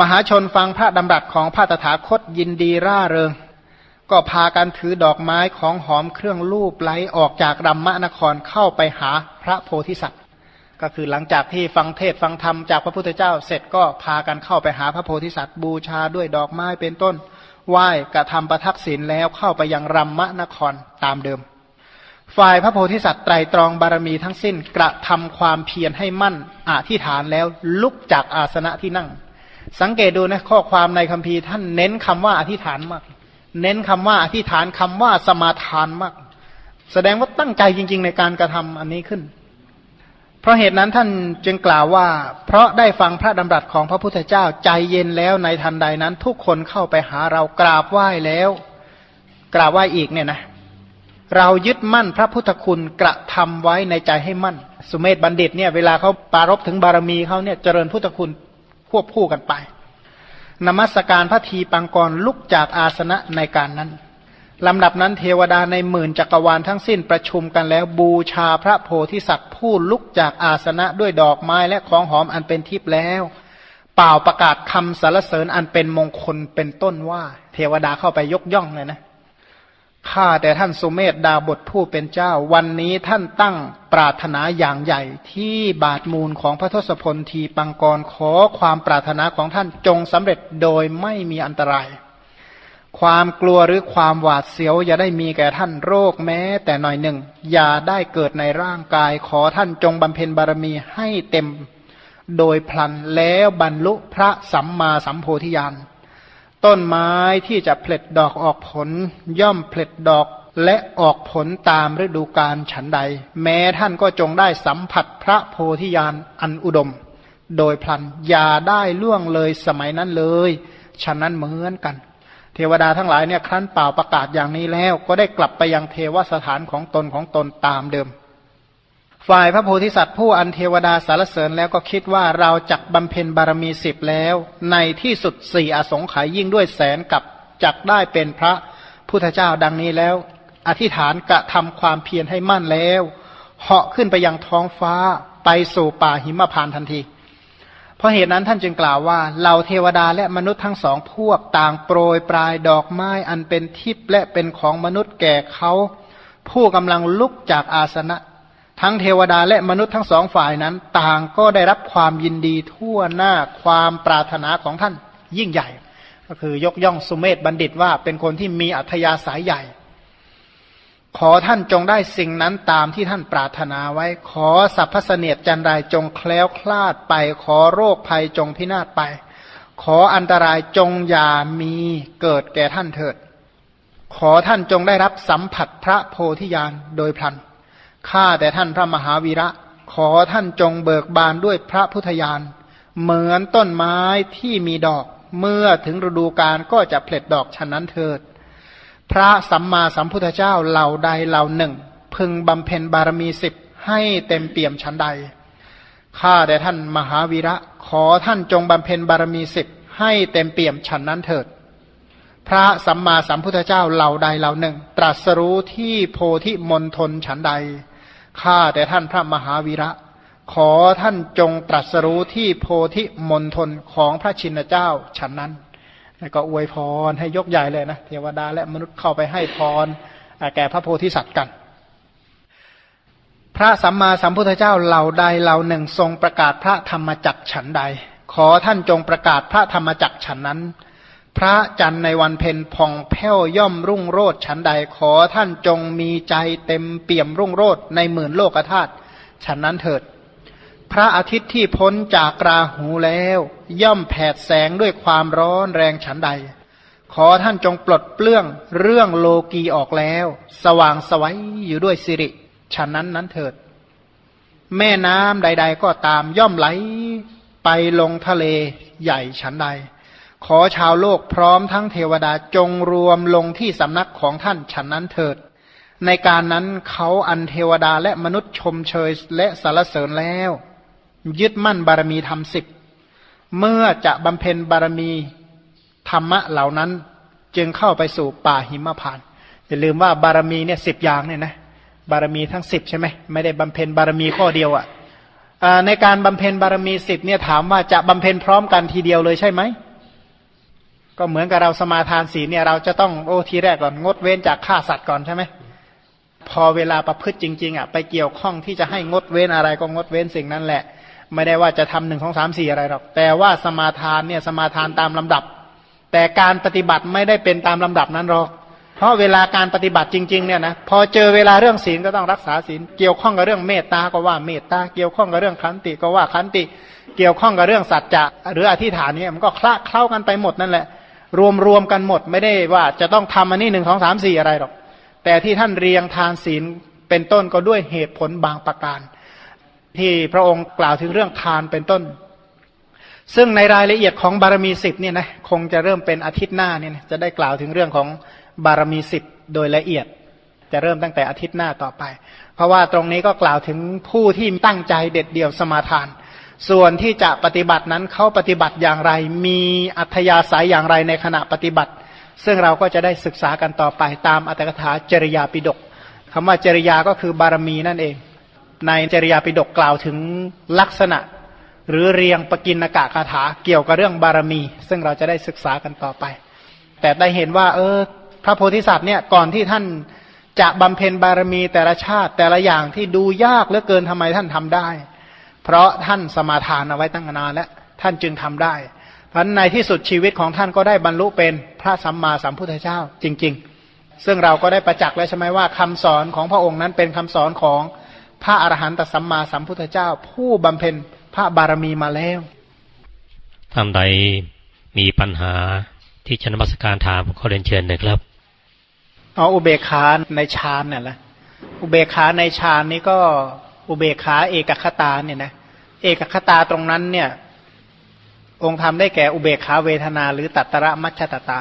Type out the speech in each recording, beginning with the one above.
มหาชนฟังพระดำรัสของพระตถาคตยินดีร่าเริง ก็พากันถือดอกไม้ของหอมเครื่องลูบไหลออกจากรัมมะนครเข้าไปหาพระโพธิสัตว์ ก็คือหลังจากที่ฟังเทศฟังธรรมจากพระพุทธเจ้าเสร็จก็พากันเข้าไปหาพระโพธิสัตว์ บูชาด้วยดอกไม้เป็นต้นไหว้กระทำประทักษิณแล้วเข้าไปยังรัมมะนครตามเดิม ฝ่ายพระโพธิสัตว์ไตรตรองบารมีทั้งสิ้นกระทำความเพียรให้มั่นอธิษฐานแล้วลุกจากอาสนะที่นั่ง สังเกตดูนะข้อความในคัมภีร์ท่านเน้นคำว่าอธิษฐานมาก เน้นคำว่าอธิษฐานคำว่าสมาทานมาก แสดงว่าตั้งใจจริง ๆ ในการกระทำอันนี้ขึ้น เพราะเหตุนั้นท่านจึงกล่าวว่า เพราะได้ฟังพระดำรัสของพระพุทธเจ้าใจเย็นแล้วในทันใดนั้น ทุกคนเข้าไปหาเรากราบไหว้แล้ว กราบไหว้อีกเนี่ยนะเรายึดมั่นพระพุทธคุณกระทำไว้ในใจให้มั่น สุเมธบัณฑิตเนี่ยเวลาเขาปารบถึงบารมีเขาเนี่ยเจริญพุทธคุณ ควบคู่กันไป นมัสการพระทีปังกรลุกจากอาสนะในการนั้นลำดับนั้นเทวดาในหมื่นจักรวาลทั้งสิ้นประชุมกันแล้วบูชาพระโพธิสัตว์ผู้ลุกจากอาสนะด้วยดอกไม้และของหอมอันเป็นทิพย์แล้ว เป่าประกาศคำสรรเสริญอันเป็นมงคลเป็นต้นว่า เทวดาเข้าไปยกย่องเลยนะ ข้าแต่ท่านสุเมธดาบทผู้เป็นเจ้า วันนี้ท่านตั้งปรารถนาอย่างใหญ่ ที่บาทมูลของพระทศพลทีปังกรขอความปรารถนาของท่านจงสำเร็จโดยไม่มีอันตราย ความกลัวหรือความหวาดเสียว อย่าได้มีแก่ท่านโรคแม้ แต่หน่อยหนึ่ง อย่าได้เกิดในร่างกาย ขอท่านจงบำเพ็ญบารมีให้เต็ม โดยพลันแล้วบรรลุพระสัมมาสัมโพธิญาณ ต้นไม้ที่จะผลิดดอกออกผล ย่อมผลิดดอกและออกผลตามฤดูกาลฉันใด แม้ท่านก็จงได้สัมผัสพระโพธิญาณอันอุดม โดยพลันอย่าได้ล่วงเลยสมัยนั้นเลยฉะนั้นเหมือนกัน เทวดาทั้งหลายเนี่ยครั้นเป่าประกาศอย่างนี้แล้ว ก็ได้กลับไปยังเทวสถานของตนของตนตามเดิม ฝ่ายพระโพธิสัตว์ผู้อันเทวดาสารเสริญแล้วก็คิดว่าเราจักบำเพ็ญบารมีสิบแล้ว ในที่สุดสี่อสงไขยยิ่งด้วยแสนกับจักได้เป็นพระพุทธเจ้าดังนี้แล้ว อธิษฐานกระทำความเพียรให้มั่นแล้วเหาะขึ้นไปยังท้องฟ้าไปสู่ป่าหิมพานทันที เพราะเหตุนั้นท่านจึงกล่าวว่าเหล่าเทวดาและมนุษย์ทั้งสองพวกต่างโปรยปลายดอกไม้อันเป็นทิพย์และเป็นของมนุษย์แก่เขา ผู้กำลังลุกจากอาสนะ ทั้งเทวดาและมนุษย์ทั้งสองฝ่ายนั้น ต่างก็ได้รับความยินดีทั่วหน้าความปรารถนาของท่านยิ่งใหญ่ ก็คือยกย่องสุเมธบัณฑิตว่าเป็นคนที่มีอัธยาศัยใหญ่ ขอท่านจงได้สิ่งนั้นตามที่ท่านปรารถนาไว้ ขอสัพพเสนียดจันไรจงแคล้วคลาดไป ขอโรคภัยจงพินาศไป ขออันตรายจงอย่ามีเกิดแก่ท่านเถิด ขอท่านจงได้รับสัมผัสพระโพธิญาณโดยพลัน ข้าแต่ท่านพระมหาวีระ ขอท่านจงเบิกบานด้วยพระพุทธญาณเหมือนต้นไม้ที่มีดอกเมื่อถึงฤดูกาลก็จะเผล็ดดอกฉะนั้นเถิด พระสัมมาสัมพุทธเจ้าเหล่าใดเหล่าหนึ่ง พึงบำเพ็ญบารมีสิบให้เต็มเปี่ยมชั้นใดข้าแต่ท่านมหาวีระ ขอท่านจงบำเพ็ญบารมีสิบให้เต็มเปี่ยมฉันนั้นเถิด พระสัมมาสัมพุทธเจ้าเหล่าใดเหล่าหนึ่ง ตรัสรู้ที่โพธิมณฑลฉันใด ข้าแต่ท่านพระมหาวีระ ขอท่านจงตรัสรู้ที่โพธิมณฑลของพระชินเจ้าฉันนั้นแล้วก็อวยพรให้ยกใหญ่เลยนะเทวดาและมนุษย์เข้าไปให้พรแก่พระโพธิสัตว์กัน พระสัมมาสัมพุทธเจ้าเหล่าใดเหล่าหนึ่งทรงประกาศพระธรรมจักฉันใด ขอท่านจงประกาศพระธรรมจักฉันนั้น พระจันทร์ในวันเพ็ญผ่องแผ้วย่อมรุ่งโรดฉันใดขอท่านจงมีใจเต็มเปี่ยมรุ่งโรดในหมื่นโลกธาตุฉันนั้นเถิด พระอาทิตย์ที่พ้นจากราหูแล้ว ย่อมแผดแสงด้วยความร้อนแรงฉันใด ขอท่านจงปลดเปลื้องเรื่องโลกีออกแล้ว สว่างสวัยอยู่ด้วยสิริฉันนั้นนั้นเถิด แม่น้ำใด ๆ ก็ตามย่อมไหลไปลงทะเลใหญ่ฉันใด ขอชาวโลกพร้อมทั้งเทวดาจงรวมลงที่สำนักของท่านฉันนั้นเถิด ในการนั้นเขาอันเทวดาและมนุษย์ชมเชยและสารเสริญแล้ว ยึดมั่นบารมีธรรมสิบเมื่อจะบำเพ็ญบารมีธรรมะเหล่านั้น จึงเข้าไปสู่ป่าหิมพานอย่าลืมว่าบารมีเนี่ยสิบอย่างเนี่ยนะบารมีทั้งสิบใช่ไหมไม่ได้บำเพ็ญบารมีข้อเดียวอะ่ะในการบำเพ็ญบารมีสิบเนี่ยถามว่าจะบำเพ็ญพร้อมกันทีเดียวเลยใช่ไหม ก็เหมือนกับเราสมาทานศีลเนี่ยเราจะต้องโอ้ทีแรกก่อนงดเว้นจากฆ่าสัตว์ก่อนใช่ไหมพอเวลาประพฤติจริง ๆอะไปเกี่ยวข้องที่จะให้งดเว้นอะไรก็งดเว้นสิ่งนั้นแหละ ไม่ได้ว่าจะทำหนึ่งสองสามสี่อะไรหรอกแต่ว่าสมาทานเนี่ยสมาทานตามลำดับ แต่การปฏิบัติไม่ได้เป็นตามลำดับนั้นหรอก เพราะเวลาการปฏิบัติจริง ๆ เนี่ยนะพอเจอเวลาเรื่องศีลก็ต้องรักษาศีลเกี่ยวข้องกับเรื่องเมตตาก็ว่าเมตตาเกี่ยวข้องกับเรื่องขันติก็ว่าขันติ เกี่ยวข้องกับเรื่องสัจจะหรืออธิษฐานเนี่ยมันก็คละเคล้ากันไปหมดนั่นแหละ รวมรวมกันหมดไม่ได้ว่าจะต้องทำอันนี้หนึ่งสองสามสี่อะไรหรอก แต่ที่ท่านเรียงทานศีลเป็นต้นก็ด้วยเหตุผลบางประการ ที่พระองค์กล่าวถึงเรื่องทานเป็นต้น ซึ่งในรายละเอียดของบารมีสิบเนี่ยนะคงจะเริ่มเป็นอาทิตย์หน้าเนี่ยจะได้กล่าวถึงเรื่องของบารมีสิบโดยละเอียด จะเริ่มตั้งแต่อาทิตย์หน้าต่อไป เพราะว่าตรงนี้ก็กล่าวถึงผู้ที่ตั้งใจเด็ดเดี่ยวสมาทาน ส่วนที่จะปฏิบัตินั้นเขาปฏิบัติอย่างไร มีอัธยาศัยอย่างไรในขณะปฏิบัติ ซึ่งเราก็จะได้ศึกษากันต่อไปตามอัตถกถาจริยาปิดกคำว่าจริยาก็คือบารมีนั่นเอง ในจริยาปิดกกล่าวถึงลักษณะ หรือเรียงปกินกะคาถาเกี่ยวกับเรื่องบารมี ซึ่งเราจะได้ศึกษากันต่อไป แต่ได้เห็นว่า เออ พระโพธิสัตว์เนี่ยก่อนที่ท่านจะบำเพ็ญบารมีแต่ละชาติแต่ละอย่างที่ดูยากเหลือเกินทำไมท่านทำได้ เพราะท่านสมาทานเอาไว้ตั้งนานแล้วท่านจึงทำได้เพราะในที่สุดชีวิตของท่านก็ได้บรรลุเป็นพระสัมมาสัมพุทธเจ้าจริง ๆ ซึ่งเราก็ได้ประจักษ์แล้วใช่ไหมว่าคำสอนของพระองค์นั้นเป็นคำสอนของพระอรหันตสัมมาสัมพุทธเจ้า ผู้บำเพ็ญพระบารมีมาแล้วทำใดมีปัญหาที่ชนมัสการถามขอเรียนเชิญนะครับเอาอุเบกขาในฌานเนี่ยแหละอุเบกขาในฌานนี้ก็ อุเบกขาเอกคตาเนี่ยนะเอกคตาตรงนั้นเนี่ย องค์ธรรมได้แก่อุเบกขาเวทนา หรือตัตระมัชตตา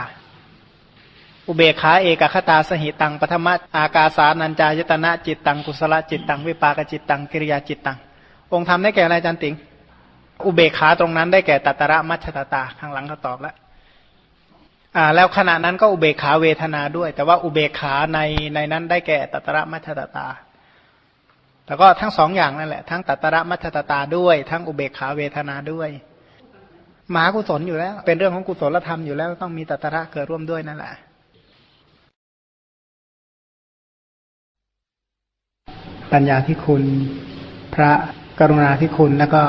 อุเบกขาเอกคตาสหิตังปฐมอากาสานัญจายตนะจิตตังกุศลจิตตังวิปากจิตตังกิริยาจิตตังองค์ธรรมได้แก่อะไรจันติง อุเบกขาตรงนั้นได้แก่ตัตระมัชตตาข้างหลังเขาตอบแล้วอ่าแล้วขณะนั้นก็อุเบกขาเวทนาด้วย แต่ว่าอุเบกขาในในนั้นได้แก่ตัตระมัชตตา แล้วก็ทั้งสองอย่างนั่นแหละทั้งตัตระมัชตตาด้วย ทั้งอุเบกขาเวทนาด้วยมหากุศลอยู่แล้ว เป็นเรื่องของกุศลธรรมอยู่แล้วต้องมีตัตระเกิดร่วมด้วยนั่นแหละปัญญาที่คุณ พระกรุณาที่คุณแล้วก็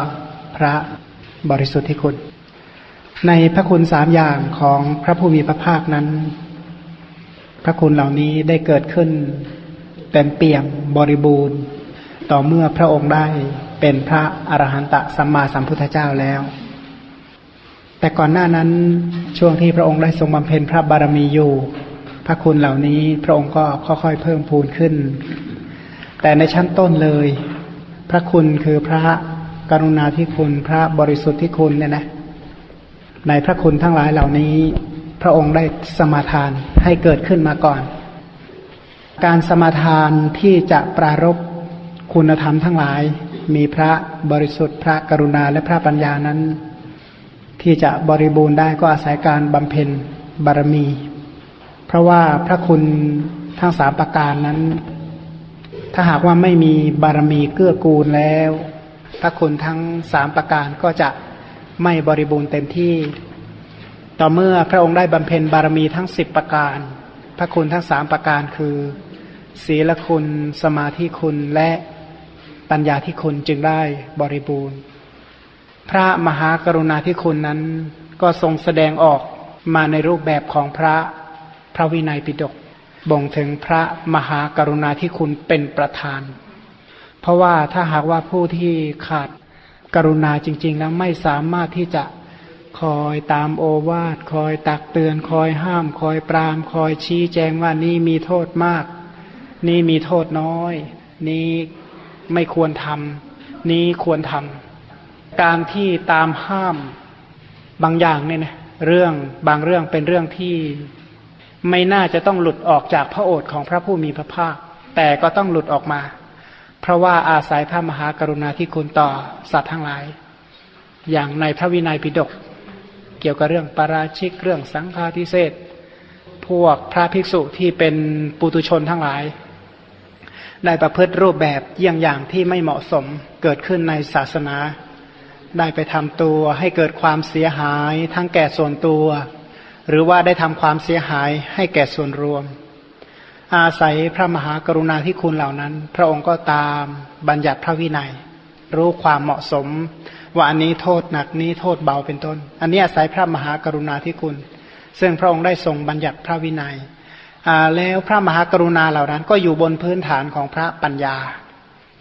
พระบริสุทธิ์ที่คุณ ในพระคุณสามอย่างของพระผู้มีพระภาคนั้น พระคุณเหล่านี้ได้เกิดขึ้นเต็มเปี่ยมบริบูรณ์ ต่อเมื่อพระองค์ได้เป็นพระอรหันตสัมมาสัมพุทธเจ้าแล้ว แต่ก่อนหน้านั้นช่วงที่พระองค์ได้ทรงบำเพ็ญพระบารมีอยู่ พระคุณเหล่านี้พระองค์ก็ค่อยๆเพิ่มพูนขึ้น แต่ในชั้นต้นเลย พระคุณคือพระกรุณาธิคุณพระบริสุทธิ์ที่คุณเนี่ยนะในพระคุณทั้งหลายเหล่านี้ พระองค์ได้สมาทานให้เกิดขึ้นมาก่อน การสมาทานที่จะปรารบ คุณธรรมทั้งหลาย มีพระบริสุทธิ์พระกรุณาและพระปัญญานั้น ที่จะบริบูรณ์ได้ก็อาศัยการบำเพ็ญบารมี เพราะว่าพระคุณทั้งสามประการนั้น ถ้าหากว่าไม่มีบารมีเกื้อกูลแล้ว พระคุณทั้งสามประการก็จะไม่บริบูรณ์เต็มที่ ต่อเมื่อพระองค์ได้บำเพ็ญบารมีทั้งสิบประการ พระคุณทั้งสามประการคือ ศีลคุณ สมาธิคุณและ ปัญญาที่คุณจึงได้บริบูรณ์ พระมหากรุณาธิคุณนั้นก็ทรงแสดงออกมาในรูปแบบของพระพระวินัยปิฎกบ่งถึงพระมหากรุณาธิคุณเป็นประธาน เพราะว่าถ้าหากว่าผู้ที่ขาดกรุณาจริง ๆ แล้วไม่สามารถที่จะคอยตามโอวาทคอยตักเตือน คอยห้าม คอยปราม คอยชี้แจงว่านี่มีโทษมาก นี่มีโทษน้อย นี่ ไม่ควรทำนี่ควรทำการที่ตามห้ามบางอย่างเนี่ยนะเรื่องบางเรื่องเป็นเรื่องที่ไม่น่าจะต้องหลุดออกจากพระโอษฐ์ของพระผู้มีพระภาค แต่ก็ต้องหลุดออกมา เพราะว่าอาศัยพระมหากรุณาธิคุณต่อสัตว์ทั้งหลาย อย่างในพระวินัยปิฎกเกี่ยวกับเรื่องปาราชิกเรื่องสังฆาทิเศษพวกพระภิกษุที่เป็นปุตุชนทั้งหลาย ได้ประพฤติรูปแบบเยี่ยงอย่างที่ไม่เหมาะสมเกิดขึ้นในศาสนา ได้ไปทำตัวให้เกิดความเสียหายทั้งแก่ส่วนตัว หรือว่าได้ทำความเสียหายให้แก่ส่วนรวม อาศัยพระมหากรุณาธิคุณเหล่านั้น พระองค์ก็ตามบัญญัติพระวินัย รู้ความเหมาะสม ว่าอันนี้โทษหนักนี้โทษเบาเป็นต้น อันนี้อาศัยพระมหากรุณาธิคุณ ซึ่งพระองค์ได้ทรงบัญญัติพระวินัย แล้วพระมหากรุณาเหล่านั้น ก็อยู่บนพื้นฐานของพระปัญญา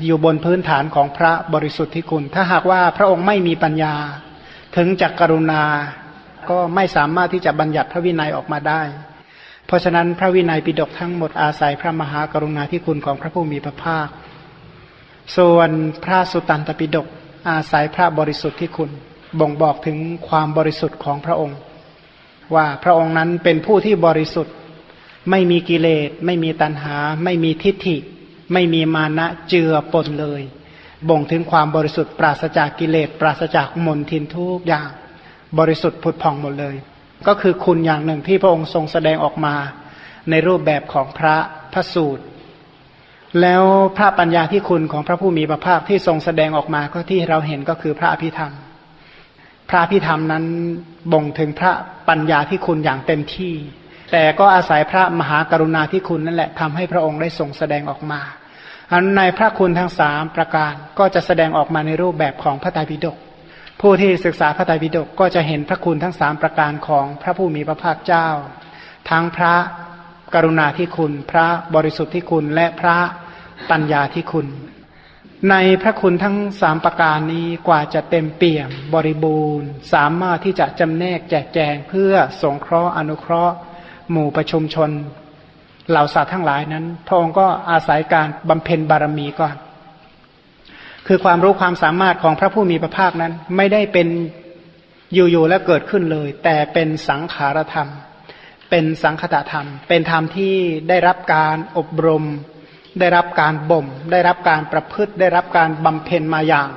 อยู่บนพื้นฐานของพระบริสุทธิคุณ ถ้าหากว่าพระองค์ไม่มีปัญญา ถึงจะกรุณาก็ไม่สามารถที่จะบัญญัติพระวินัยออกมาได้ เพราะฉะนั้นพระวินัยปิฎกทั้งหมดอาศัยพระมหากรุณาธิคุณของพระผู้มีพระภาค ส่วนพระสุตตันตปิฎกอาศัยพระบริสุทธิ์ที่คุณ บ่งบอกถึงความบริสุทธิ์ของพระองค์ ว่าพระองค์นั้นเป็นผู้ที่บริสุทธิ์ ไม่มีกิเลส ไม่มีตัณหา ไม่มีทิฏฐิ ไม่มีมานะเจือปนเลย บ่งถึงความบริสุทธิ์ปราศจากกิเลส ปราศจากมนทินทุกอย่าง บริสุทธิ์ผุดผ่องหมดเลย ก็คือคุณอย่างหนึ่งที่พระองค์ทรงแสดงออกมา ในรูปแบบของพระพระสูตร แล้วพระปัญญาที่คุณของพระผู้มีพระภาคที่ทรงแสดงออกมาก็ที่เราเห็นก็คือพระอภิธรรม พระอภิธรรมนั้นบ่งถึงพระปัญญาที่คุณอย่างเต็มที่ แต่ก็อาศัยพระมหากรุณาธิคุณนั่นแหละทำให้พระองค์ได้ทรงแสดงออกมา อันในพระคุณทั้งสามประการก็จะแสดงออกมาในรูปแบบของพระไตรปิฎกผู้ที่ศึกษาพระไตรปิฎกก็จะเห็นพระคุณทั้งสามประการของพระผู้มีพระภาคเจ้า ทั้งพระกรุณาธิคุณ พระบริสุทธิ์ที่คุณและพระปัญญาที่คุณ ในพระคุณทั้งสามประการนี้กว่าจะเต็มเปี่ยม บริบูรณ์ สามารถที่จะจำแนกแจกแจงเพื่อสงเคราะห์อนุเคราะห์ หมู่ประชุมชน เหล่าสัตว์ทั้งหลายนั้น พระองค์ก็อาศัยการบำเพ็ญบารมีก่อน คือความรู้ความสามารถของพระผู้มีพระภาคนั้น ไม่ได้เป็นอยู่ๆแล้วเกิดขึ้นเลย แต่เป็นสังขารธรรม เป็นสังคตธรรม เป็นธรรมที่ได้รับการอบรม ได้รับการบ่ม ได้รับการประพฤติ ได้รับการบำเพ็ญมาอย่าง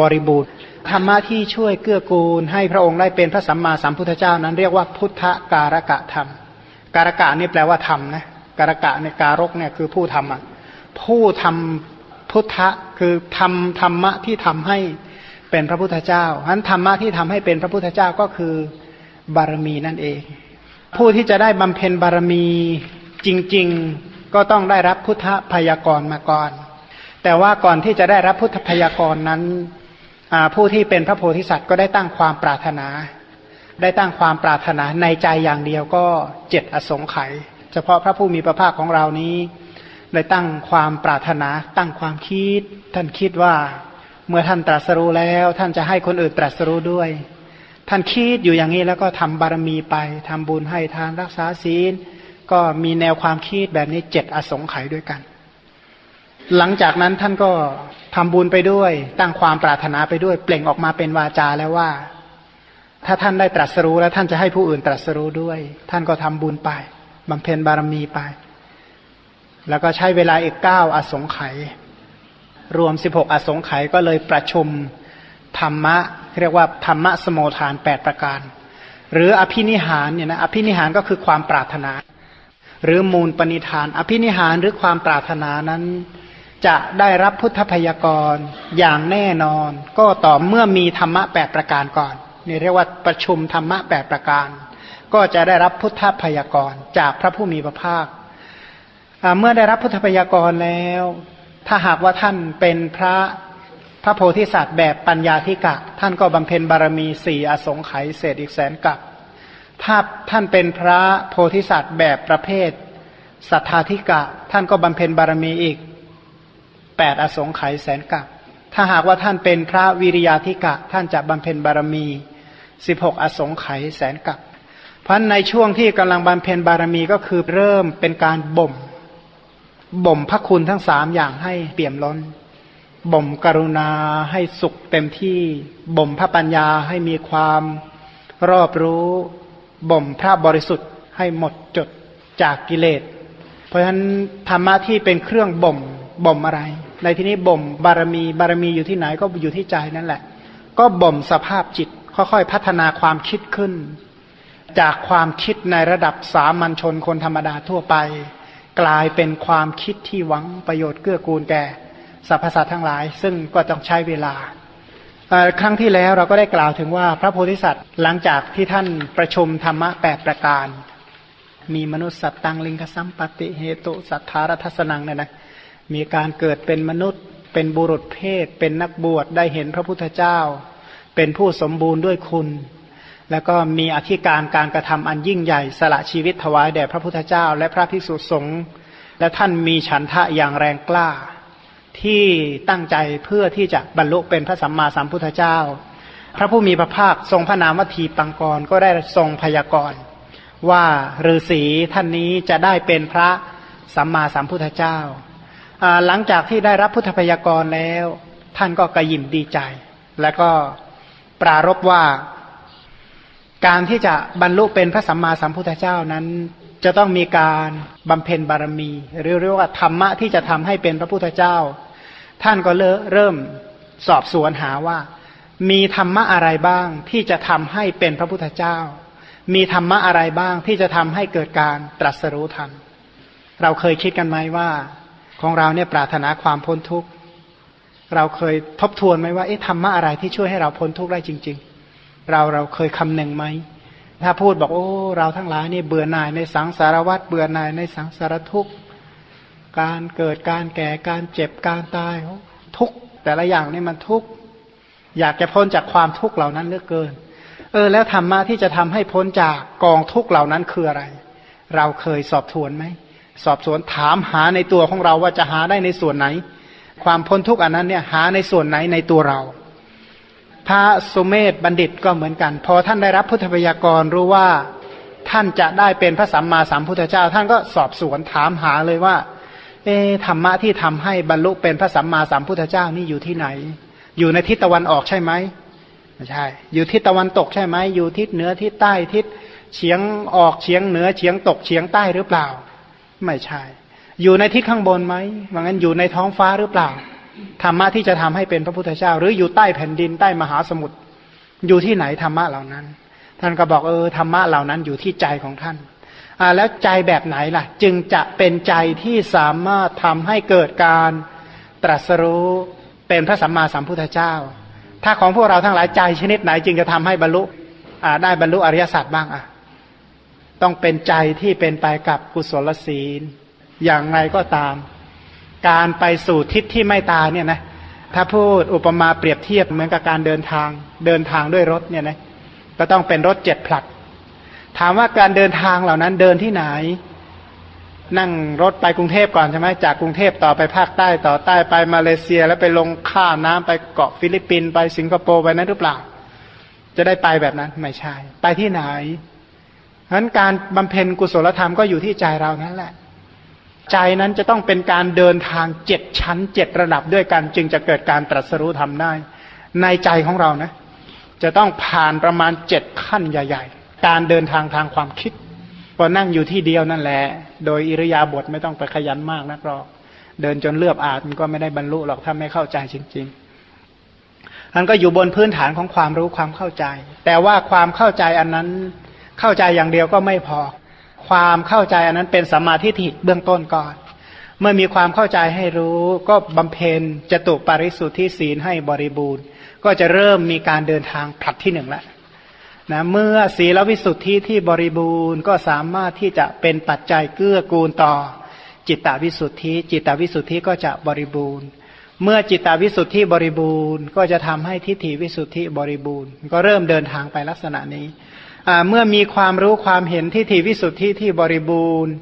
บริบูรณ์ธรรมะที่ช่วยเกื้อกูลให้พระองค์ได้เป็นพระสัมมาสัมพุทธเจ้านั้นเรียกว่าพุทธการกะธรรม การกะนี่แปลว่าทำนะการกะในการกเนี่ยคือผู้ทำอะผู้ทำพุทธะคือทำธรรมะที่ทำให้เป็นพระพุทธเจ้าฉะนั้นธรรมะที่ทำให้เป็นพระพุทธเจ้าก็คือบารมีนั่นเอง ผู้ที่จะได้บำเพ็ญบารมีจริง ๆ ก็ต้องได้รับพุทธพยากรมาก่อน แต่ว่าก่อนที่จะได้รับพุทธพยากรนั้นผู้ที่เป็นพระโพธิสัตว์ก็ได้ตั้งความปรารถนา ได้ตั้งความปรารถนาในใจอย่างเดียวก็เจ็ดอสงไขยเฉพาะพระผู้มีพระภาคของเรานี้ ได้ตั้งความปรารถนา ตั้งความคิด ท่านคิดว่า เมื่อท่านตรัสรู้แล้ว ท่านจะให้คนอื่นตรัสรู้ด้วย ท่านคิดอยู่อย่างนี้แล้วก็ทำบารมีไปทำบุญให้ทานรักษาศีล ก็มีแนวความคิดแบบนี้เจ็ดอสงไขยด้วยกัน หลังจากนั้นท่านก็ทำบุญไปด้วย ตั้งความปรารถนาไปด้วย เปล่งออกมาเป็นวาจาแล้วว่า ถ้าท่านได้ตรัสรู้แล้วท่านจะให้ผู้อื่นตรัสรู้ด้วย ท่านก็ทำบุญไปบำเพ็ญบารมีไป แล้วก็ใช้เวลาอีกเก้าอสงไขยรวมสิบหกอสงไขยก็เลยประชุมธรรมะเรียกว่าธรรมะสมโทานแปดประการ หรืออภินิหารเนี่ยนะอภินิหารก็คือความปรารถนา หรือมูลปณิธาน อภินิหารหรือความปรารถนานั้น จะได้รับพุทธพยากรอย่างแน่นอน ก็ต่อเมื่อมีธรรมะแปดประการก่อน นี่เรียกว่าประชุมธรรมะแปดประการ ก็จะได้รับพุทธพยากรจากพระผู้มีพระภาค เมื่อได้รับพุทธพยากรแล้ว ถ้าหากว่าท่านเป็นพระพระโพธิสัตว์แบบปัญญาธิกะ ท่านก็บำเพ็ญบารมีสี่อสงไขยเศษอีกแสนกับถ้าท่านเป็นพระโพธิสัตว์แบบประเภทสัทธาธิกะ ท่านก็บำเพ็ญบารมีอีกแปดอสงไขยแสนกับถ้าหากว่าท่านเป็นพระวิริยาธิกะ ท่านจะบำเพ็ญบารมี สิบหกอสงไขยแสนกับเพราะในช่วงที่กำลังบำเพ็ญบารมีก็คือเริ่มเป็นการบ่ม บ่มพระคุณทั้งสามอย่างให้เปี่ยมล้น บ่มกรุณาให้สุขเต็มที่ บ่มพระปัญญาให้มีความรอบรู้ บ่มพระบริสุทธิ์ให้หมดจดจากกิเลส เพราะฉะนั้นธรรมะที่เป็นเครื่องบ่มบ่มอะไร ในที่นี้บ่มบารมีบารมีอยู่ที่ไหนก็อยู่ที่ใจนั่นแหละ ก็บ่มสภาพจิต ค่อยๆพัฒนาความคิดขึ้น จากความคิดในระดับสามัญชนคนธรรมดาทั่วไป กลายเป็นความคิดที่หวังประโยชน์เกื้อกูลแก่สรรพสัตว์ทั้งหลาย ซึ่งก็ต้องใช้เวลาครั้งที่แล้วเราก็ได้กล่าวถึงว่าพระโพธิสัตว์หลังจากที่ท่านประชุมธรรมะแปดประการ มีมนุษย์สัตตังลิงคสัมปติเหตุสัทธารทัศนังเนี่ยนะมีการเกิดเป็นมนุษย์เป็นบุรุษเพศ เป็นนักบวชได้เห็นพระพุทธเจ้า เป็นผู้สมบูรณ์ด้วยคุณ แล้วก็มีอธิการการกระทำอันยิ่งใหญ่สละชีวิตถวายแด่พระพุทธเจ้า และพระภิกษุสงฆ์และท่านมีฉันทะอย่างแรงกล้า ที่ตั้งใจเพื่อที่จะบรรลุเป็นพระสัมมาสัมพุทธเจ้า พระผู้มีพระภาคทรงพระนามวทีปังกรก็ได้ทรงพยากรณ์ว่าฤาษีท่านนี้จะได้เป็นพระสัมมาสัมพุทธเจ้า หลังจากที่ได้รับพุทธพยากรแล้ว ท่านก็กระยิมดีใจ และก็ ปรารบว่าการที่จะบรรลุเป็นพระสัมมาสัมพุทธเจ้านั้น จะต้องมีการบำเพ็ญบารมีเรียกว่าธรรมะที่จะทำให้เป็นพระพุทธเจ้า ท่านก็เริ่มสอบสวนหาว่า มีธรรมะอะไรบ้างที่จะทำให้เป็นพระพุทธเจ้า มีธรรมะอะไรบ้างที่จะทำให้เกิดการตรัสรู้ธรรมเราเคยคิดกันไหมว่า ของเราเนี่ยปรารถนาความพ้นทุกข์ เราเคยทบทวนไหมว่าเอ๊ะธรรมะอะไรที่ช่วยให้เราพ้นทุกข์ได้จริง ๆ เราเราเคยคำหนึ่งไหมถ้าพูดบอกโอ้ เราทั้งหลายนี่เบื่อหน่ายในสังสารวัฏเบื่อหน่ายในสังสารทุกข์การเกิดการแก่การเจ็บการตายทุกแต่ละอย่างนี่มันทุกข์อยากจะพ้นจากความทุกข์เหล่านั้นเหลือเกิน เออ แล้วธรรมะที่จะทำให้พ้นจากกองทุกข์เหล่านั้นคืออะไร เราเคยสอบทวนไหมสอบสวนถามหาในตัวของเราว่าจะหาได้ในส่วนไหน ความพ้นทุกข์อันนั้นเนี่ยหาในส่วนไหนในตัวเรา พระสุเมธบัณฑิตก็เหมือนกัน พอท่านได้รับพุทธพยากรรู้ว่าท่านจะได้เป็นพระสัมมาสัมพุทธเจ้า ท่านก็สอบสวนถามหาเลยว่า เอธรรมะที่ทำให้บรรลุเป็นพระสัมมาสัมพุทธเจ้านี่อยู่ที่ไหน อยู่ในทิศตะวันออกใช่ไหมไม่ใช่ อยู่ทิศตะวันตกใช่ไหมอยู่ทิศเหนือทิศใต้ทิศเฉียงออกเฉียงเหนือเฉียงตกเฉียงใต้หรือเปล่า ไม่ใช่ อยู่ในทิศข้างบนไหมว่างั้นอยู่ในท้องฟ้าหรือเปล่า ธรรมะที่จะทำให้เป็นพระพุทธเจ้า หรืออยู่ใต้แผ่นดินใต้มหาสมุทร อยู่ที่ไหนธรรมะเหล่านั้น ท่านก็บอกเออธรรมะเหล่านั้นอยู่ที่ใจของท่าน อ่าแล้วใจแบบไหนล่ะ จึงจะเป็นใจที่สามารถทำให้เกิดการตรัสรู้เป็นพระสัมมาสัมพุทธเจ้า ถ้าของพวกเราทั้งหลายใจชนิดไหนจึงจะทำให้บรรลุอ่าได้บรรลุอริยสัจบ้างอะ ต้องเป็นใจที่เป็นไปกับกุศลศีล อย่างไรก็ตาม การไปสู่ทิศที่ไม่ตายเนี่ยนะถ้าพูดอุปมาเปรียบเทียบเหมือนกับการเดินทางเดินทางด้วยรถเนี่ยนะก็ต้องเป็นรถเจ็ดผลัด ถามว่าการเดินทางเหล่านั้นเดินที่ไหน นั่งรถไปกรุงเทพก่อนใช่ไหมจากกรุงเทพต่อไปภาคใต้ต่อใต้ไปมาเลเซียแล้วไปลงข้ามน้ำไปเกาะฟิลิปปินส์ไปสิงคโปร์ไปนั้นหรือเปล่า จะได้ไปแบบนั้นไม่ใช่ ไปที่ไหนฉะนั้นการบำเพ็ญกุศลธรรมก็อยู่ที่ใจเรานั่นแหละ ใจนั้นจะต้องเป็นการเดินทางเจ็ดชั้นเจ็ดระดับด้วยกัน จึงจะเกิดการตรัสรู้ธรรมได้ ในใจของเรานะ จะต้องผ่านประมาณเจ็ดขั้นใหญ่ ๆ การเดินทางทางความคิดพอนั่งอยู่ที่เดียวนั่นแหละ โดยอิริยาบถไม่ต้องไปขยันมากนักหรอก เดินจนเลือบอาดมันก็ไม่ได้บรรลุหรอกถ้าไม่เข้าใจจริงๆมันก็อยู่บนพื้นฐานของความรู้ความเข้าใจ แต่ว่าความเข้าใจอันนั้นเข้าใจอย่างเดียวก็ไม่พอ ความเข้าใจอันนั้นเป็นสัมมาทิฏฐิเบื้องต้นก่อน เมื่อมีความเข้าใจให้รู้ก็บำเพ็ญจตุปาริสุทธิศีลให้บริบูรณ์ ก็จะเริ่มมีการเดินทางผลัดที่หนึ่งแล้วนะเมื่อศีลวิสุทธิที่บริบูรณ์ก็สามารถที่จะเป็นปัจจัยเกื้อกูลต่อ จิตตวิสุทธิ จิตตวิสุทธิก็จะบริบูรณ์ เมื่อจิตตวิสุทธิบริบูรณ์ ก็จะทำให้ทิฏฐิวิสุทธิบริบูรณ์ ก็เริ่มเดินทางไปลักษณะนี้ เมื่อมีความรู้ความเห็นที่ทีวิสุทธิที่บริบูรณ์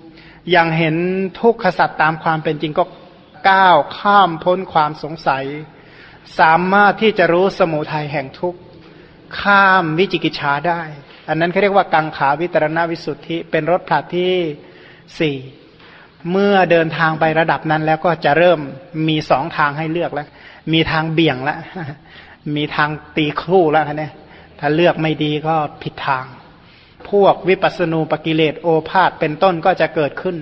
อย่างเห็นทุกขสัตว์ตามความเป็นจริงก็ก้าวข้ามพ้นความสงสัย สามารถที่จะรู้สมุทัยแห่งทุกข์ข้ามวิจิกิจฉาได้ อันนั้นเขาเรียกว่ากังขาวิตรณวิสุทธิเป็นรถผลัดที่สี่เมื่อเดินทางไประดับนั้นแล้วก็จะเริ่มมีสองทางให้เลือกแล้ว มีทางเบี่ยงแล้ว มีทางตีคู่แล้วเนี่ย ถ้าเลือกไม่ดีก็ผิดทาง พวกวิปัสสนูปกิเลสโอภาษเป็นต้นก็จะเกิดขึ้น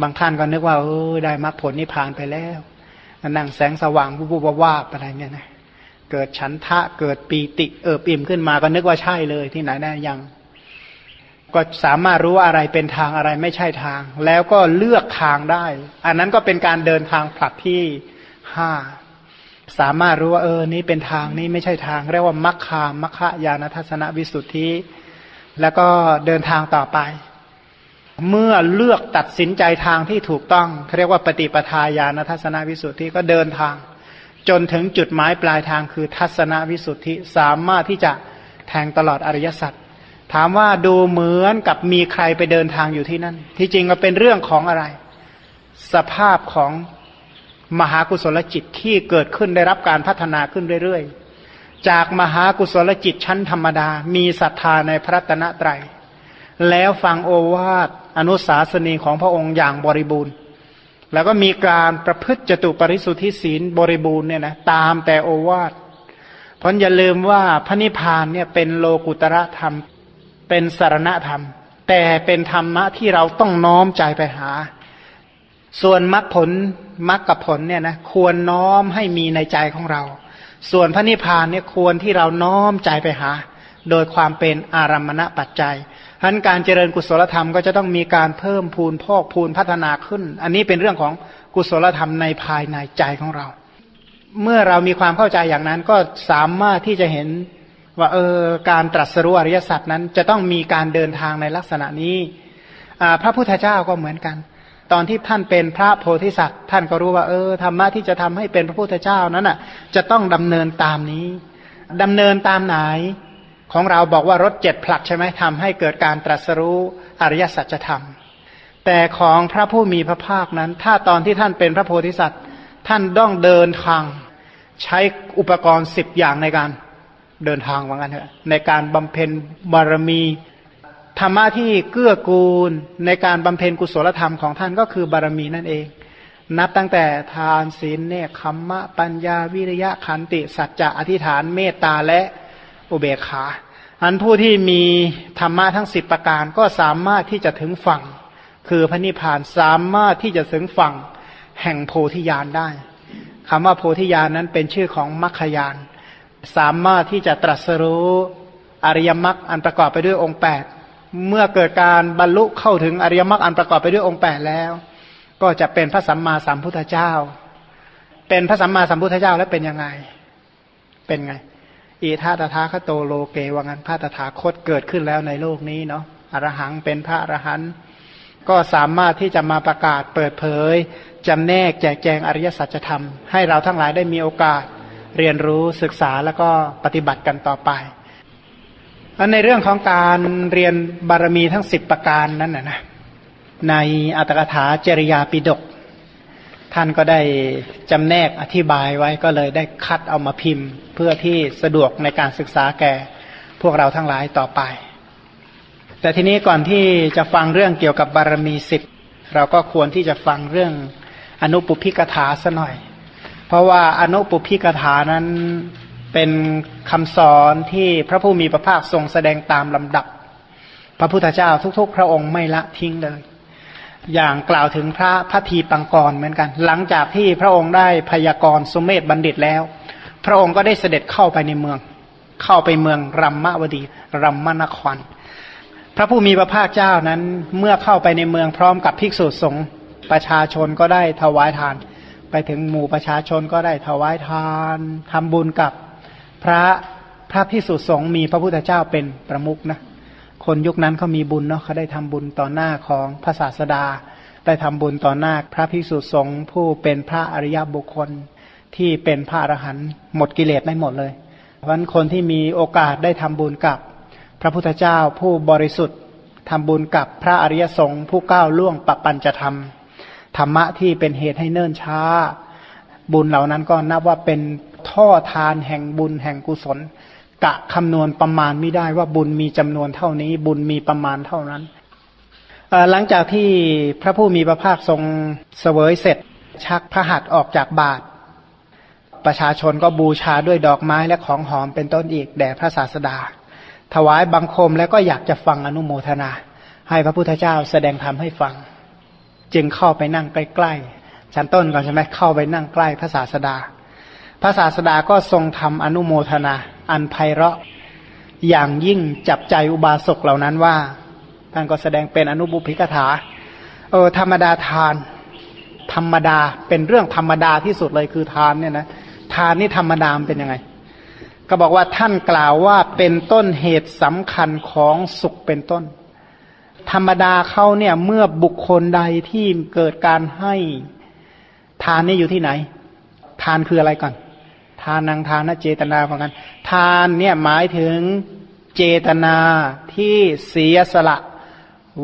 บางท่านก็นึกว่าเออได้มรรคผลนิพพานไปแล้วนั่งแสงสว่างบุบวาบอะไรเงี้ยนะเกิดฉันทะเกิดปีติเอิบอิ่มขึ้นมาก็นึกว่าใช่เลยที่ไหนได้ยัง ก็สามารถรู้ว่าอะไรเป็นทางอะไรไม่ใช่ทาง แล้วก็เลือกทางได้ อันนั้นก็เป็นการเดินทางผลัดที่ห้า สามารถรู้ว่าเออนี้เป็นทางนี้ไม่ใช่ทาง เรียกว่ามัคคามัคคายานทัศนวิสุทธิ แล้วก็เดินทางต่อไป เมื่อเลือกตัดสินใจทางที่ถูกต้องเขาเรียกว่าปฏิปทาญาณทัศนวิสุทธิก็เดินทาง จนถึงจุดหมายปลายทางคือทัศนวิสุทธิสามารถที่จะแทงตลอดอริยสัจถามว่าดูเหมือนกับมีใครไปเดินทางอยู่ที่นั่น ที่จริงก็เป็นเรื่องของอะไร สภาพของ มหากุศลจิตที่เกิดขึ้นได้รับการพัฒนาขึ้นเรื่อยๆ จากมหากุศลจิตชั้นธรรมดา มีศรัทธาในพระตนะไตร แล้วฟังโอวาทอนุสาสนีของพระองค์อย่างบริบูรณ์ แล้วก็มีการประพฤติจตุปริสุทธิศีลบริบูรณ์เนี่ยนะตามแต่โอวาทเพราะอย่าลืมว่าพระนิพพานเนี่ยเป็นโลกุตระธรรม เป็นสารณธรรม แต่เป็นธรรมะที่เราต้องน้อมใจไปหา ส่วนมรรคผลมรรคกับผลเนี่ยนะควรน้อมให้มีในใจของเรา ส่วนพระนิพพานเนี่ยควรที่เราน้อมใจไปหา โดยความเป็นอารัมมณปัจจัยฉะนั้นการเจริญกุศลธรรมก็จะต้องมีการเพิ่มพูนพอกพูนพัฒนาขึ้น อันนี้เป็นเรื่องของกุศลธรรมในภายในใจของเรา เมื่อเรามีความเข้าใจอย่างนั้นก็สามารถที่จะเห็นว่าเออการตรัสรู้อริยสัจนั้นจะต้องมีการเดินทางในลักษณะนี้พระพุทธเจ้าก็เหมือนกัน ตอนที่ท่านเป็นพระโพธิสัตว์ ท่านก็รู้ว่า เออธรรมะที่จะทำให้เป็นพระพุทธเจ้านั้นอะ จะต้องดำเนินตามนี้ดำเนินตามไหน ของเราบอกว่ารถเจ็ดผลัดใช่ไหมทำให้เกิดการตรัสรู้อริยสัจธรรม แต่ของพระผู้มีพระภาคนั้น ถ้าตอนที่ท่านเป็นพระโพธิสัตว์ ท่านต้องเดินทาง ใช้อุปกรณ์สิบอย่างในการเดินทางว่างั้นเถอะในการบำเพ็ญบารมี ธรรมะที่เกื้อกูลในการบำเพ็ญกุศลธรรมของท่านก็คือบารมีนั่นเอง นับตั้งแต่ทานศีลเนคัมมะ ปัญญาวิริยะขันติ สัจจะอธิษฐานเมตตาและอุเบกขาอันผู้ที่มีธรรมะทั้งสิบประการก็สามารถที่จะถึงฝั่ง คือพระนิพพานสามารถที่จะถึงฝั่งแห่งโพธิญาณได้คำว่าโพธิญาณนั้นเป็นชื่อของมรรคญาณสามารถที่จะตรัสรู้อริยมรรคอันประกอบไปด้วยองค์แปด เมื่อเกิดการบรรลุเข้าถึงอริยมรรคอันประกอบไปด้วยองค์แปดแล้ว ก็จะเป็นพระสัมมาสัมพุทธเจ้า เป็นพระสัมมาสัมพุทธเจ้าแล้วเป็นยังไง เป็นไงอีธาตถาคโตโลเกวังันพระตถาคตเกิดขึ้นแล้วในโลกนี้เนาะอรหังเป็นพระอรหันต์ก็สามารถที่จะมาประกาศเปิดเผยจำแนกแจกแจงอริยสัจธรรม ให้เราทั้งหลายได้มีโอกาสเรียนรู้ศึกษาแล้วก็ปฏิบัติกันต่อไป ในเรื่องของการเรียนบารมีทั้งสิบประการนั้นนะนะในอัตถกถาจริยาปิดกท่านก็ได้จำแนกอธิบายไว้ก็เลยได้คัดเอามาพิมพ์ เพื่อที่สะดวกในการศึกษาแก่พวกเราทั้งหลายต่อไป แต่ทีนี้ก่อนที่จะฟังเรื่องเกี่ยวกับบารมีสิบเราก็ควรที่จะฟังเรื่องอนุปุพิกถาซะหน่อย เพราะว่าอนุปุพิกถานั้น เป็นคำสอนที่พระผู้มีพระภาคทรงแสดงตามลำดับ พระพุทธเจ้าทุก ๆ พระองค์ไม่ละทิ้งเลย อย่างกล่าวถึงพระพัทีปังกรเหมือนกัน หลังจากที่พระองค์ได้พยากรณ์สมเมธบัณฑิตแล้ว พระองค์ก็ได้เสด็จเข้าไปในเมือง เข้าไปเมืองรัมมวดีรัมมนคร พระผู้มีพระภาคเจ้านั้นเมื่อเข้าไปในเมืองพร้อมกับภิกษุสงฆ์ประชาชนก็ได้ถวายทาน ไปถึงหมู่ประชาชนก็ได้ถวายทานทำบุญกับ พระพระพิสุสงฆ์มีพระพุทธเจ้าเป็นประมุขนะ คนยุคนั้นเขามีบุญเนาะเขาได้ทำบุญต่อหน้าของพระศาสดา ได้ทำบุญต่อหน้าพระพิสุสงฆ์ผู้เป็นพระอริยบุคคลที่เป็นพระอรหันต์หมดกิเลสไม่หมดเลย เพราะนั้นคนที่มีโอกาสได้ทำบุญกับพระพุทธเจ้าผู้บริสุทธิ์ทำบุญกับพระอริยสงฆ์ผู้ก้าวล่วงปัปัญจะทำธรรมะที่เป็นเหตุให้เนิ่นช้า บุญเหล่านั้นก็นับว่าเป็น ท่อทานแห่งบุญแห่งกุศล กะคำนวณประมาณไม่ได้ว่าบุญมีจำนวนเท่านี้ บุญมีประมาณเท่านั้นหลังจากที่พระผู้มีพระภาคทรงเสวยเสร็จ ชักพระหัตถ์ออกจากบาท ประชาชนก็บูชาด้วยดอกไม้และของหอมเป็นต้นอีกแด่พระศาสดา ถวายบังคมแล้วก็อยากจะฟังอนุโมทนา ให้พระพุทธเจ้าแสดงธรรมให้ฟัง จึงเข้าไปนั่งใกล้ๆชั้นต้นก่อนใช่ไหมเข้าไปนั่งใกล้พระศาสดา พระศาสดาก็ทรงทำอนุโมทนา อันไพเราะ อย่างยิ่งจับใจอุบาสกเหล่านั้นว่าท่านก็แสดงเป็นอนุบุพิกถาเออธรรมดาทาน ธรรมดาเป็นเรื่องธรรมดาที่สุดเลยคือทานเนี่ยนะทานนี่ธรรมดามเป็นยังไง ก็บอกว่าท่านกล่าวว่าเป็นต้นเหตุสำคัญของสุขเป็นต้น ธรรมดาเขาเนี่ยเมื่อบุคคลใดที่เกิดการให้ทานนี่อยู่ที่ไหน ทานคืออะไรก่อน ทานังทานนะเจตนาเหมือนกัน ทานเนี่ยหมายถึงเจตนาที่เสียสละ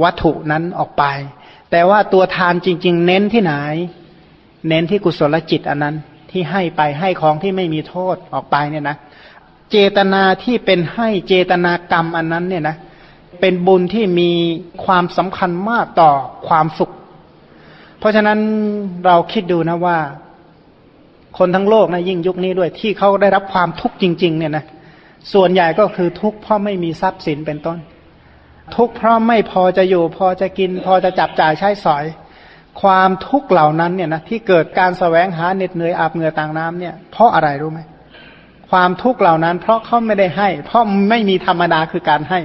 วัตถุนั้นออกไป แต่ว่าตัวทานจริง ๆ เน้นที่ไหน เน้นที่กุศลจิตอันนั้นที่ให้ไปให้ของที่ไม่มีโทษออกไปเนี่ยนะเจตนาที่เป็นให้เจตนากรรมอันนั้นเนี่ยนะเป็นบุญที่มีความสำคัญมากต่อความสุข เพราะฉะนั้นเราคิดดูนะว่า คนทั้งโลกนะยิ่งยุคนี้ด้วยที่เขาได้รับความทุกข์จริง ๆ เนี่ยนะส่วนใหญ่ก็คือทุกข์เพราะไม่มีทรัพย์สินเป็นต้น ทุกข์เพราะไม่พอจะอยู่ พอจะกิน พอจะจับจ่ายใช้สอย ความทุกข์เหล่านั้นเนี่ยนะที่เกิดการสแสวงหาเหน็ดเหนื่อยอาบเหงื่อต่างน้ำเนี่ยเพราะอะไรรู้ไหมความทุกข์เหล่านั้นเพราะเขาไม่ได้ให้ เพราะไม่มีธรรมดาคือการให้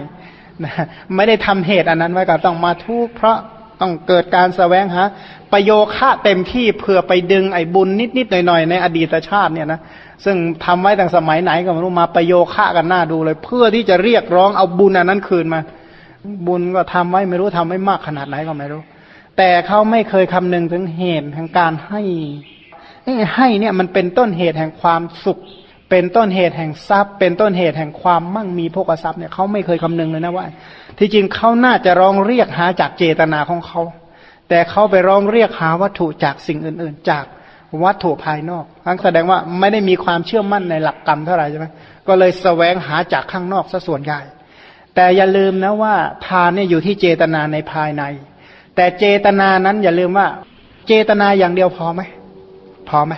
นะไม่ได้ทำเหตุอันนั้นไว้ก็ต้องมาทุกข์เพราะ ต้องเกิดการสแสวงหาประโยคะเต็มที่เพื่อไปดึงไอ้บุญนิดๆหน่อยๆ ในอดีตชาติเนี่ยนะซึ่งทำไว้ตั้งสมัยไหนก็ไม่รู้มาประโยคะกันหน้าดูเลย เพื่อที่จะเรียกร้องเอาบุญอันนั้นคืนมา บุญก็ทำไว้ไม่รู้ทำไว้มากขนาดไหนก็ไม่รู้ แต่เขาไม่เคยคำนึงถึงเหตุแห่งการให้ให้เนี่ยมันเป็นต้นเหตุแห่งความสุข เป็นต้นเหตุแห่งทรัพย์ เป็นต้นเหตุแห่งความมั่งมีโภคทรัพย์เนี่ยเขาไม่เคยคำนึงเลยนะว่า ที่จริงเขาน่าจะร้องเรียกหาจากเจตนาของเขา แต่เขาไปร้องเรียกหาวัตถุจากสิ่งอื่น ๆ จากวัตถุภายนอกนั่นแสดงว่าไม่ได้มีความเชื่อมั่นในหลักกรรมเท่าไหร่ใช่ไหมก็เลยสแสวงหาจากข้างนอกซะส่วนใหญ่ แต่อย่าลืมนะว่าทานเนี่ยอยู่ที่เจตนาในภายใน แต่เจตนานั้นอย่าลืมว่า เจตนาอย่างเดียวพอไหมพอไหม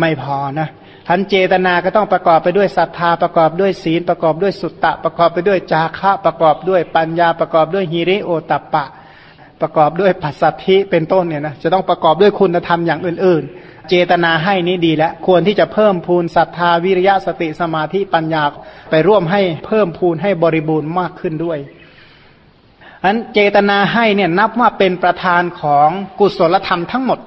ไม่พอนะ ทันเจตนาก็ต้องประกอบไปด้วยศรัทธาประกอบด้วยศีลประกอบด้วยสุตตะ ประกอบไปด้วยจาคะประกอบด้วยปัญญาประกอบด้วยฮิริโอตัปปะ ประกอบด้วยปัสสัทธิเป็นต้นเนี่ยนะจะต้องประกอบด้วยคุณธรรมอย่างอื่น ๆ เจตนาให้นี้ดีแล้วควรที่จะเพิ่มพูนศรัทธาวิริยะสติสมาธิปัญญาไปร่วมให้เพิ่มพูนให้บริบูรณ์มากขึ้นด้วยอันเจตนาให้เนี่ยนับว่าเป็นประธานของกุศลธรรมทั้งหมด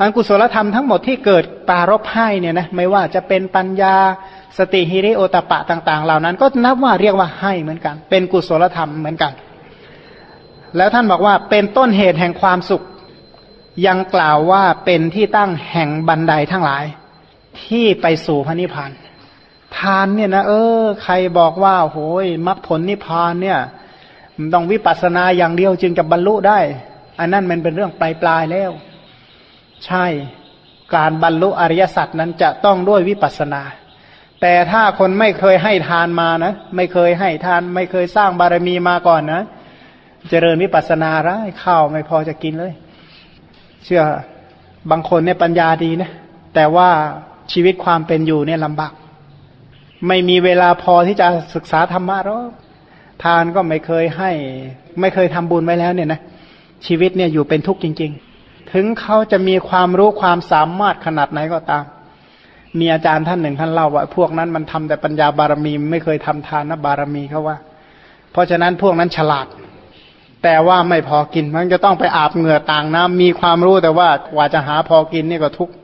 อันกุศลธรรมทั้งหมดที่เกิดปารบให้เนี่ยนะไม่ว่าจะเป็นปัญญาสติฮิริโอตปะต่าง ๆ เหล่านั้น ก็นับว่าเรียกว่าให้เหมือนกัน เป็นกุศลธรรมเหมือนกัน แล้วท่านบอกว่าเป็นต้นเหตุแห่งความสุข ยังกล่าวว่าเป็นที่ตั้งแห่งบันไดทั้งหลาย ที่ไปสู่พระนิพพานทานเนี่ยนะเออ ใครบอกว่าโหยมรรคผลนิพพานเนี่ยมันต้องวิปัสสนาอย่างเดียวจึงจะบรรลุได้ อันนั้นมันเป็นเรื่องปลายปลายแล้ว ใช่ การบรรลุอริยสัจนั้นจะต้องด้วยวิปัสสนา แต่ถ้าคนไม่เคยให้ทานมานะ ไม่เคยให้ทาน ไม่เคยสร้างบารมีมาก่อนนะ เจริญวิปัสสนาร้ายข้าวไม่พอจะกินเลย เชื่อบางคนเนี่ยปัญญาดีนะ แต่ว่าชีวิตความเป็นอยู่เนี่ยลำบากไม่มีเวลาพอที่จะศึกษาธรรมะหรอกทานก็ไม่เคยให้ ไม่เคยทำบุญไว้แล้วเนี่ยนะชีวิตเนี่ยอยู่เป็นทุกข์จริง ๆ ถึงเขาจะมีความรู้ความสามารถขนาดไหนก็ตาม มีอาจารย์ท่านหนึ่งท่านเล่าว่า พวกนั้นมันทำแต่ปัญญาบารมีไม่เคยทำทานนะบารมีเขาว่า เพราะฉะนั้นพวกนั้นฉลาด แต่ว่าไม่พอกินมันจะต้องไปอาบเหงื่อต่างน้ำมีความรู้แต่ว่ากว่าจะหาพอกินนี่ก็ทุกข์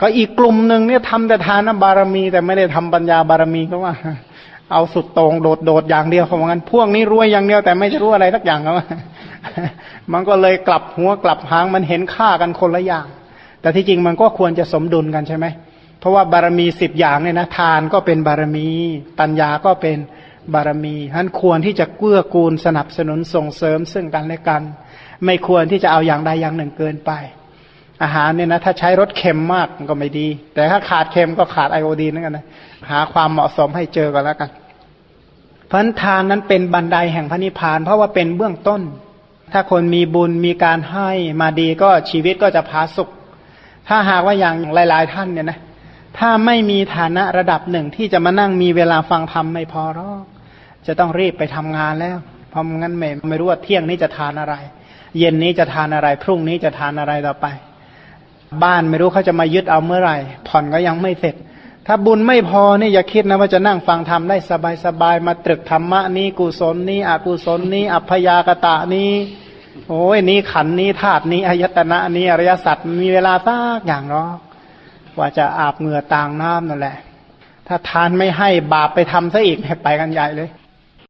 ก็อีกกลุ่มหนึ่งเนี่ยทำแต่ทานบารมี แต่ไม่ได้ทำปัญญาบารมีก็ว่า เอาสุดตรงโดดโดดอย่างเดียวเขาบอกงั้น พวกนี้รวยอย่างเดียวแต่ไม่รู้อะไรสักอย่างเขา มันก็เลยกลับหัวกลับหางมันเห็นค่ากันคนละอย่าง แต่ที่จริงมันก็ควรจะสมดุลกันใช่ไหม เพราะว่าบารมีสิบอย่างเนี่ยนะทานก็เป็นบารมี ปัญญาก็เป็นบารมีท่านควรที่จะเกื้อกูลสนับสนุนส่งเสริมซึ่งกันและกัน ไม่ควรที่จะเอาอย่างใดอย่างหนึ่งเกินไป อาหารเนี่ยนะถ้าใช้รสเค็มมากก็ไม่ดี แต่ถ้าขาดเค็มก็ขาดไอโอดีนนั่นกันนะหาความเหมาะสมให้เจอกันแล้วกันพันทานนั้นเป็นบันไดแห่งพระนิพพาน เพราะว่าเป็นเบื้องต้น ถ้าคนมีบุญมีการให้มาดีก็ชีวิตก็จะพาสุข ถ้าหากว่าอย่างหลาย ๆ ท่านเนี่ยนะถ้าไม่มีฐานะระดับหนึ่งที่จะมานั่งมีเวลาฟังธรรมไม่พอหรอกจะต้องรีบไปทำงานแล้วเพราะงั้นไม่ไม่รู้ว่าเที่ยงนี้จะทานอะไร เย็นนี้จะทานอะไร พรุ่งนี้จะทานอะไรต่อไป บ้านไม่รู้เขาจะมายึดเอาเมื่อไหร่ ผ่อนก็ยังไม่เสร็จ ถ้าบุญไม่พอเนี่ยอย่าคิดนะว่าจะนั่งฟังธรรมได้สบายๆมาตรึกธรรมะนี้กุศลนี้อกุศลนี้ อัพยากตะนี้ โอ้ยนี้ขันนี้ธาตุนี้อายตนะนี้อริยสัจมีเวลาสักอย่างหรอกว่าจะอาบเหงื่อต่างน้ำนั่นแหละ ถ้าทานไม่ให้บาปไปทำซะอีกไปกันใหญ่เลย